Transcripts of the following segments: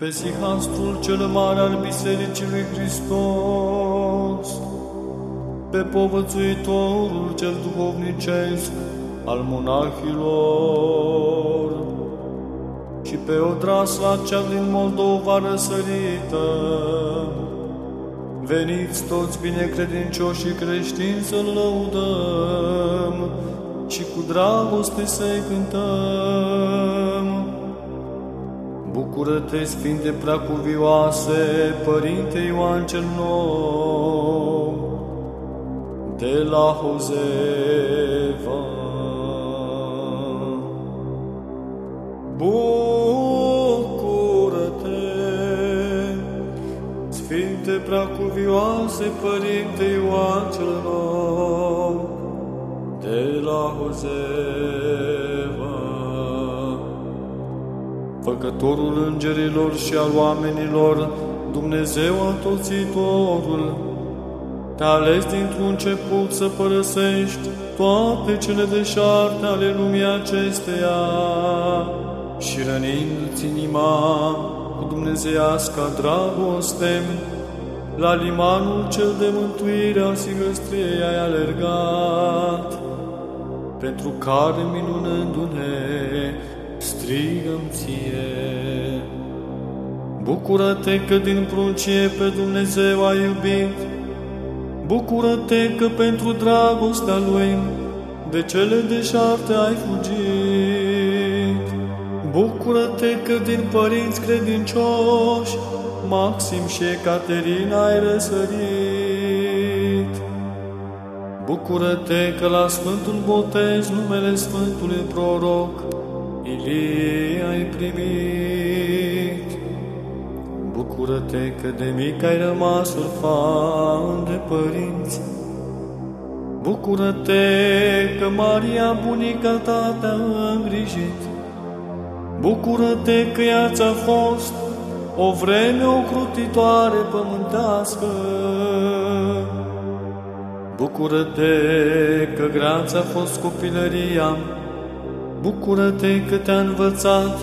pe Sihastru cel mare al Bisericii lui Hristos, pe povățuitorul cel duhovnicesc al monahilor și pe odrasla cea din Moldova răsărită. Veniți toți binecredincioși și creștini să-L lăudăm și cu dragoste să-i cântăm. Bucură-te, Sfinte Preacuvioase, Părinte Ioan cel Nou, de la Hozeva. Bucură-te, Sfinte Preacuvioase, Părinte Ioan cel Nou, de la Hozeva. Făcătorul îngerilor și al oamenilor, Dumnezeu atoțitorul, te-a ales dintr-un început să părăsești toate cele deșarte ale lumii acesteia. Și rănindu-ți inima cu dumnezeiasca dragoste, la limanul cel de mântuire al sigăstriei ai alergat, pentru care minunându-ne strigăm ție. Bucură-te că din pruncie pe Dumnezeu ai iubit, Bucură-te că pentru dragostea Lui de cele deșarte ai fugit. Bucură-te că din părinți credincioși Maxim și Ecaterina ai răsărit. Bucură-te că la Sfântul Botez numele Sfântului Proroc Ilie ai primit. Bucură-te că de mic ai rămas orfan de părinți. Bucură-te că Maria, bunica ta, te-a îngrijit. Bucură-te că ea ți-a fost o vreme ocrutitoare pământească. Bucură-te că grea ți-a fost copilăria. Bucură-te că te-a învățat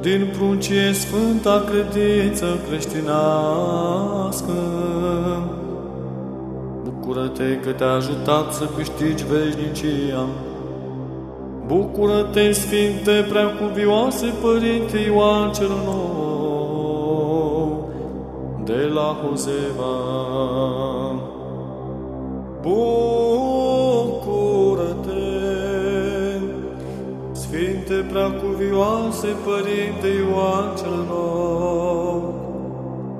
din pruncie sfânta credință creștinească. Bucură-te că te-a ajutat să câștigi veșnicia. Bucură-te, Sfinte Preacuvioase Părinte Ioan cel Nou, de la Hozeva. Bucură-te, Preacuvioase Părinte Ioan cel Nou,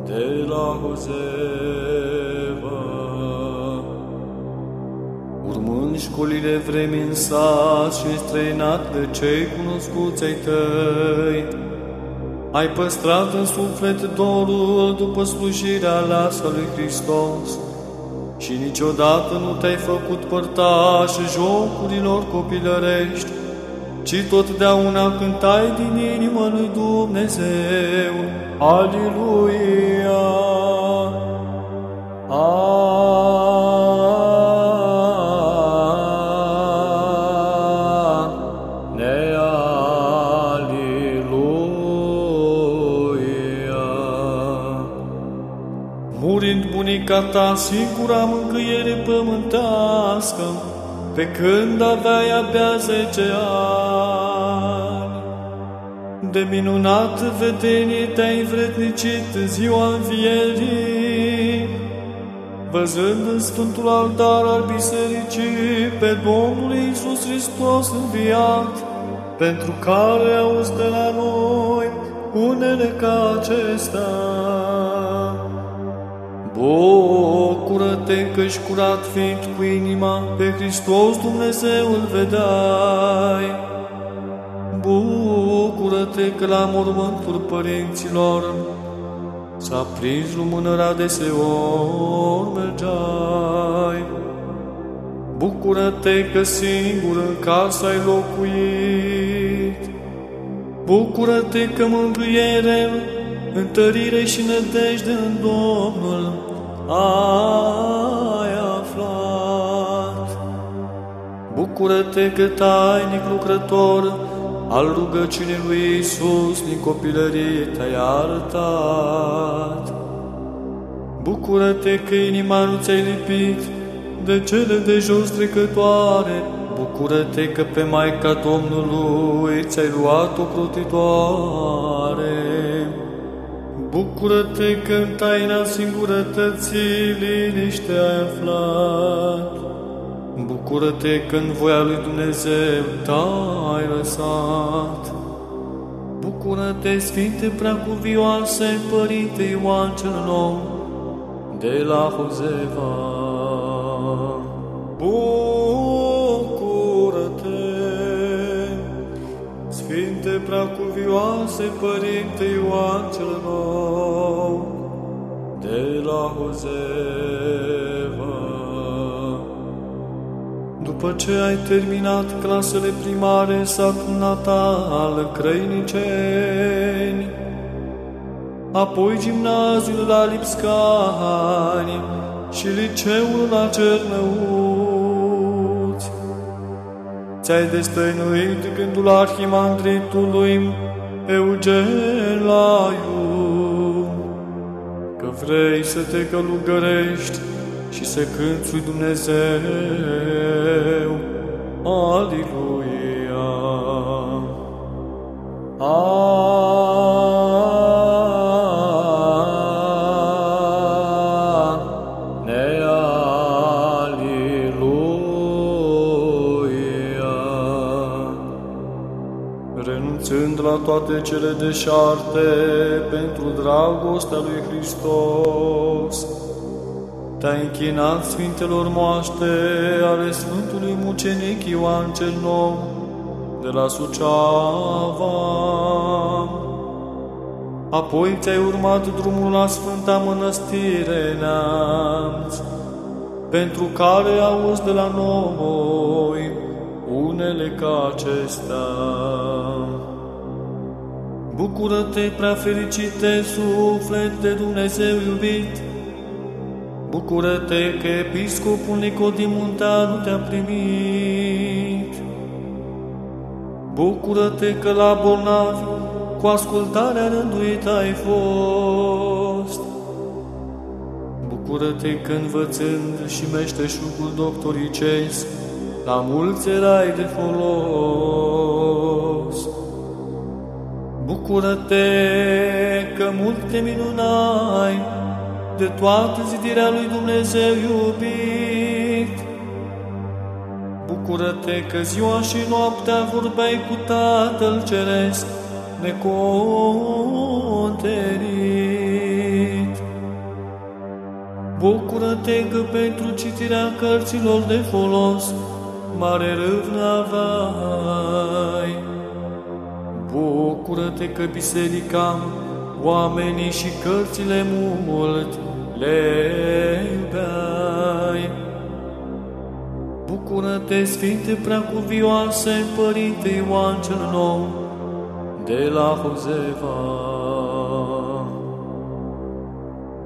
de la Hozeva. Urmând școlile vremii în sat și străinat de cei cunoscuți ai tăi, ai păstrat în suflet dorul după slujirea aleasă lui Hristos și niciodată nu te-ai făcut părtaș jocurilor copilărești, ci totdeauna cântai din inimă lui Dumnezeu. Aleluia! Ne aleluia. Murind bunica ta, singura mângâiere pământească, pe când aveai abia zece ani. De minunat vedenie te-ai învrednicit în ziua învierii, văzând în Sfântul Altar al Bisericii pe Domnul Iisus Hristos înviat, pentru care auzi de la noi unele ca acestea. Bucură-te că-și curat fiind cu inima, pe Hristos Dumnezeu îl vedeai. Bucură-te că la mormântul părinților s-a prins lumânărea deseori mergeai. Bucură-te că singur în casă ai locuit. Bucură-te că mângâiere, întărire și nădejde în Domnul ai aflat. Bucură-te că tainic lucrător al rugăciunii lui Iisus din copilărie te-ai arătat. Bucură-te că inima nu ți-ai lipit de cele de jos trecătoare, Bucură-te că pe Maica Domnului ți-ai luat o crotitoare. Bucură-te că în taina singurătății liniște ai aflat. Bucură-te că în voia lui Dumnezeu t-ai lăsat. Bucură-te, Sfinte Preacuvioase, Părinte Ioan cel Nou, de la Hozeva. Bucură-te, Sfinte Preacuvioase, Părinte Ioan cel Nou, de la Hozeva. După ce ai terminat clasele primare în satul natal Crăiniceni, apoi gimnaziul la Lipscani și liceul la Cernăuți. Ți-ai destăinuit gândul arhimandritului Eugen Laiu, că vrei să te călugărești și să cânți lui Dumnezeu. Aliluia! Ne la toate cele deșarte pentru dragostea lui Hristos, te-ai închinat Sfintelor moaște ale Sfântului Mucenic Ioan cel Nou de la Suceava. Apoi ți-ai urmat drumul la Sfânta Mănăstire Neamț, pentru care auzi de la noi unele ca acestea. Bucură-te, prea fericite suflet de Dumnezeu iubit, Bucură-te că episcopul Nicodim Munteanu te-a primit. Bucură-te că la bolnavi cu ascultarea rânduită ai fost. Bucură-te că învățând și meșteșugul doctoricesc, la mulți erai de folos. Bucură-te că mult te minunai, de toată zidirea lui Dumnezeu iubit. Bucură-te că ziua și noaptea vorbeai cu Tatăl Ceresc necontenit. Bucură-te că pentru citirea cărților de folos mare râvnă aveai. Bucură-te că biserica oamenii și cărțile mult le iubeai. Bucură-te, Sfinte Preacuvioase, Părinte Ioan cel Nou, de la Hozeva.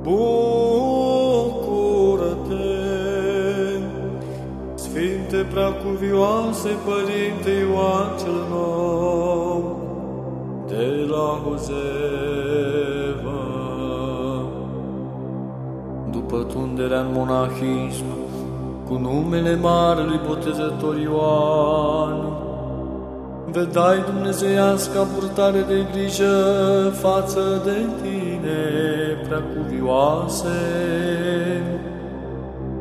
Bucură-te, Sfinte Preacuvioase, Părinte Ioan cel Nou, de la Hozeva. După tunderea în monahism, cu numele Marelui Botezător Ioan, vedai dumnezeiasca purtare de grijă față de tine, prea cuvioase,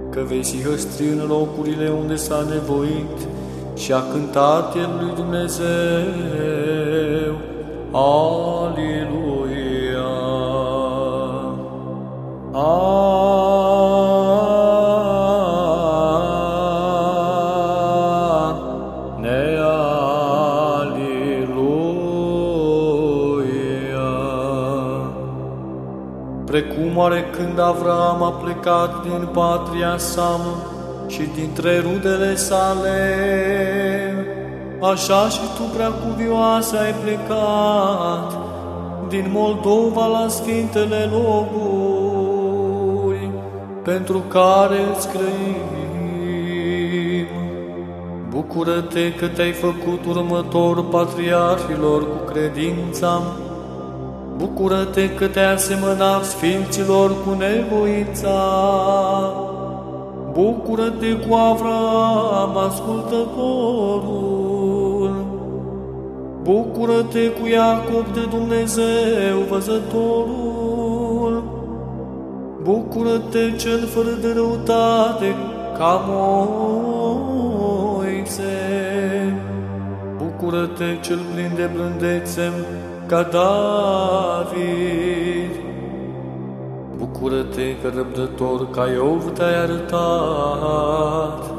că vei sihăstri în locurile unde s-a nevoit și a cântat El lui Dumnezeu. Aleluia! A ne Aleluia! Precum oare când Avram a plecat din patria sa și dintre rudele sale, așa și tu, prea cuvioasă, ai plecat din Moldova la Sfintele locuri, pentru care îți grăim. Bucură-te că te-ai făcut următor patriarhilor cu credința. Bucură-te că te-ai asemănat sfinților cu nevoința. Bucură-te cu Avram, ascultătorul. Bucură-te cu Iacob de Dumnezeu, văzătorul. Bucură-te cel fără de răutate, ca Moise. Bucură-te cel plin de blândețe, ca David. Bucură-te că răbdător ca Iov te-ai arătat.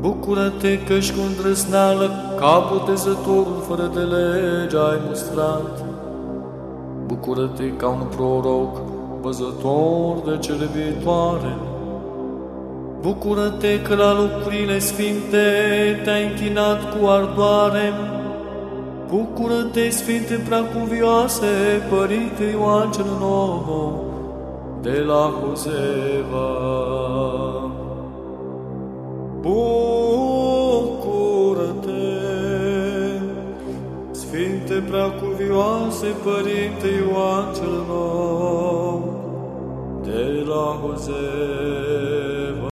Bucură-te că și cu îndrăsneală ca botezătorul fără de lege ai mustrat. Bucură-te ca un proroc, văzător de cele viitoare. Bucură-te că la lucrurile sfinte te-ai închinat cu ardoare. Bucură-te, Sfinte Preacuvioase, Părinte Ioan cel Nou, de la Huzeva. Bucură-te, Sfinte Preacuvioase, Părinte Ioan cel Nou, de la Huzeva.